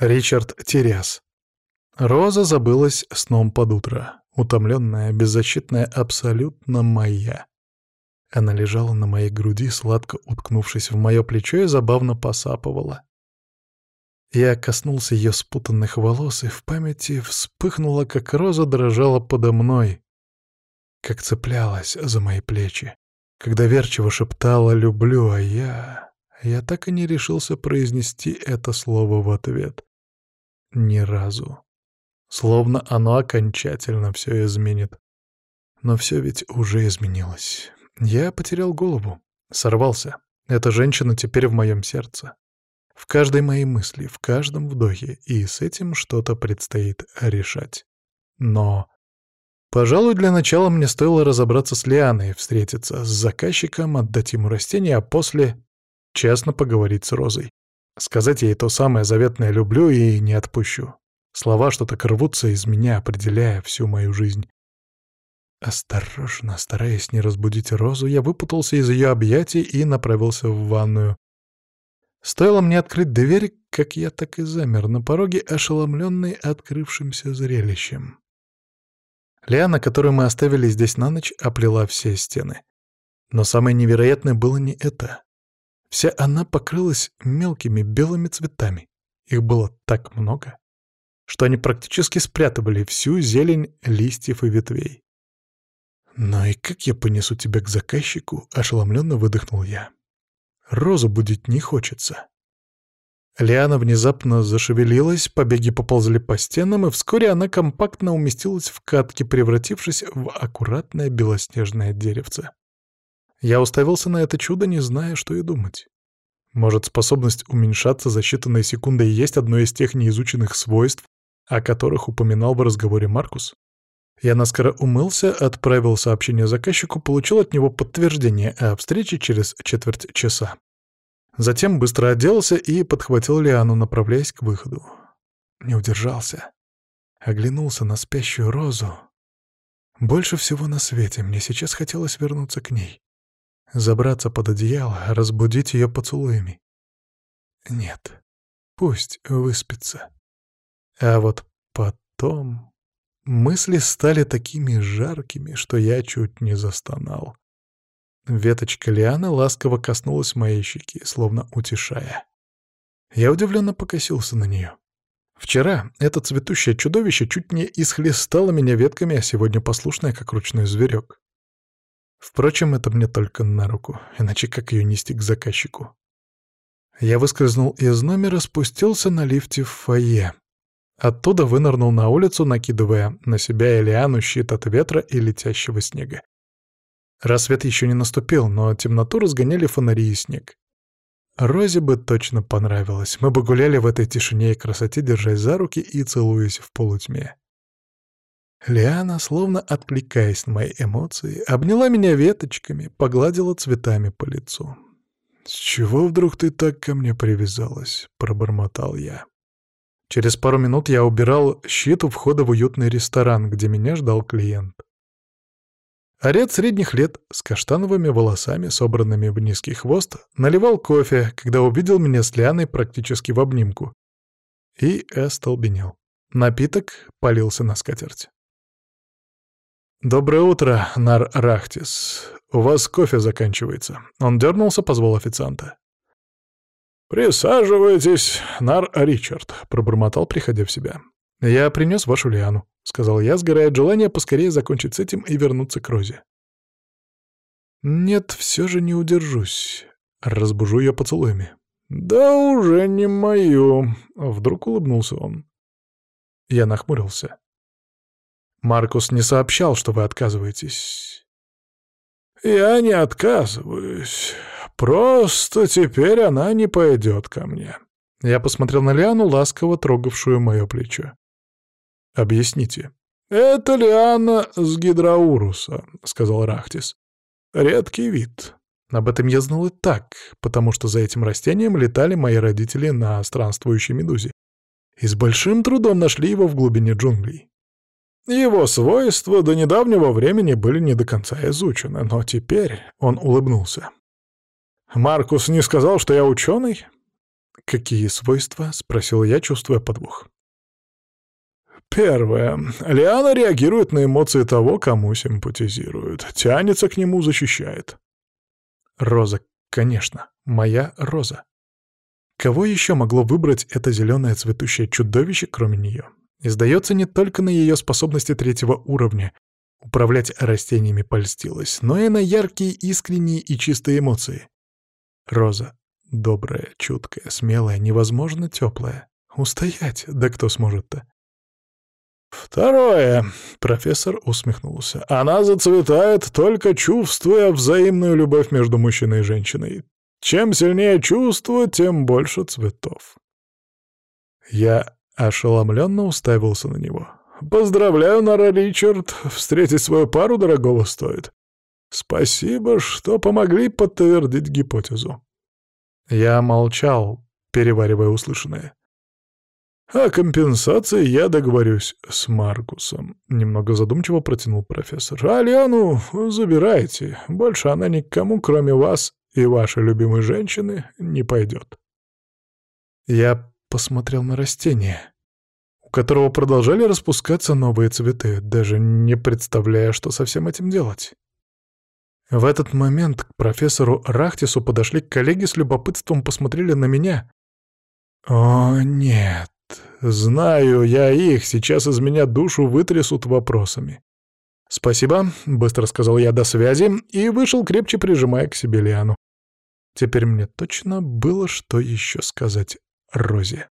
Ричард Терес. Роза забылась сном под утро, утомленная, беззащитная, абсолютно моя. Она лежала на моей груди, сладко уткнувшись в мое плечо и забавно посапывала. Я коснулся ее спутанных волос, и в памяти вспыхнула, как роза дрожала подо мной, как цеплялась за мои плечи, когда верчиво шептала «люблю», а я... Я так и не решился произнести это слово в ответ. Ни разу. Словно оно окончательно все изменит. Но все ведь уже изменилось. Я потерял голову. Сорвался. Эта женщина теперь в моем сердце. В каждой моей мысли, в каждом вдохе. И с этим что-то предстоит решать. Но... Пожалуй, для начала мне стоило разобраться с Лианой, встретиться с заказчиком, отдать ему растения, а после честно поговорить с Розой. Сказать ей то самое заветное «люблю» и «не отпущу». Слова что так рвутся из меня, определяя всю мою жизнь. Осторожно, стараясь не разбудить Розу, я выпутался из ее объятий и направился в ванную. Стоило мне открыть дверь, как я так и замер на пороге, ошеломленный открывшимся зрелищем. Лиана, которую мы оставили здесь на ночь, оплела все стены. Но самое невероятное было не это. Вся она покрылась мелкими белыми цветами. Их было так много, что они практически спрятывали всю зелень листьев и ветвей. «Ну и как я понесу тебя к заказчику?» — ошеломленно выдохнул я. «Розу будить не хочется». Лиана внезапно зашевелилась, побеги поползли по стенам, и вскоре она компактно уместилась в катке, превратившись в аккуратное белоснежное деревце. Я уставился на это чудо, не зная, что и думать. Может, способность уменьшаться за считанные секунды и есть одно из тех неизученных свойств, о которых упоминал в разговоре Маркус? Я наскоро умылся, отправил сообщение заказчику, получил от него подтверждение о встрече через четверть часа. Затем быстро оделся и подхватил Лиану, направляясь к выходу. Не удержался. Оглянулся на спящую розу. Больше всего на свете мне сейчас хотелось вернуться к ней. Забраться под одеяло, разбудить ее поцелуями. Нет, пусть выспится. А вот потом... Мысли стали такими жаркими, что я чуть не застонал. Веточка лианы ласково коснулась моей щеки, словно утешая. Я удивленно покосился на нее. Вчера это цветущее чудовище чуть не исхлестало меня ветками, а сегодня послушное, как ручной зверек. Впрочем, это мне только на руку, иначе как ее нести к заказчику? Я выскользнул из номера, спустился на лифте в фойе. Оттуда вынырнул на улицу, накидывая на себя Элиану щит от ветра и летящего снега. Рассвет еще не наступил, но темноту разгоняли фонари и снег. Розе бы точно понравилось. Мы бы гуляли в этой тишине и красоте, держась за руки и целуясь в полутьме. Лиана, словно откликаясь на мои эмоции, обняла меня веточками, погладила цветами по лицу. «С чего вдруг ты так ко мне привязалась?» — пробормотал я. Через пару минут я убирал щит у входа в уютный ресторан, где меня ждал клиент. Оред средних лет, с каштановыми волосами, собранными в низкий хвост, наливал кофе, когда увидел меня с Лианой практически в обнимку. И остолбенел. Напиток полился на скатерть. «Доброе утро, Нар Рахтис. У вас кофе заканчивается». Он дернулся, позвал официанта. «Присаживайтесь, нар Ричард», — пробормотал, приходя в себя. «Я принес вашу Лиану», — сказал я, сгорая от желания поскорее закончить с этим и вернуться к Розе. «Нет, все же не удержусь. Разбужу ее поцелуями». «Да уже не мою», — вдруг улыбнулся он. Я нахмурился. «Маркус не сообщал, что вы отказываетесь». «Я не отказываюсь. Просто теперь она не пойдет ко мне. Я посмотрел на Лиану, ласково трогавшую мое плечо. «Объясните». «Это Лиана с гидроуруса», — сказал Рахтис. «Редкий вид». Об этом я знал и так, потому что за этим растением летали мои родители на странствующей медузе. И с большим трудом нашли его в глубине джунглей. Его свойства до недавнего времени были не до конца изучены, но теперь он улыбнулся. Маркус не сказал, что я ученый? «Какие свойства?» — спросил я, чувствуя подвох. Первое. Лиана реагирует на эмоции того, кому симпатизирует. Тянется к нему, защищает. Роза, конечно, моя Роза. Кого еще могло выбрать это зеленое цветущее чудовище, кроме нее? И не только на ее способности третьего уровня, управлять растениями польстилась, но и на яркие, искренние и чистые эмоции. Роза — добрая, чуткая, смелая, невозможно теплая. Устоять, да кто сможет-то? «Второе», — профессор усмехнулся, — «она зацветает, только чувствуя взаимную любовь между мужчиной и женщиной. Чем сильнее чувство, тем больше цветов». Я ошеломленно уставился на него. «Поздравляю, Нора Ричард, встретить свою пару дорогого стоит. Спасибо, что помогли подтвердить гипотезу». Я молчал, переваривая услышанное. «О компенсации я договорюсь с Маркусом», — немного задумчиво протянул профессор. «А Лиану забирайте. Больше она никому, кроме вас и вашей любимой женщины, не пойдет». Я посмотрел на растение, у которого продолжали распускаться новые цветы, даже не представляя, что со всем этим делать. В этот момент к профессору Рахтису подошли коллеги с любопытством посмотрели на меня. «О, нет, Знаю я их, сейчас из меня душу вытрясут вопросами. «Спасибо», — быстро сказал я «до связи» и вышел, крепче прижимая к себе Лиану. Теперь мне точно было что еще сказать Розе.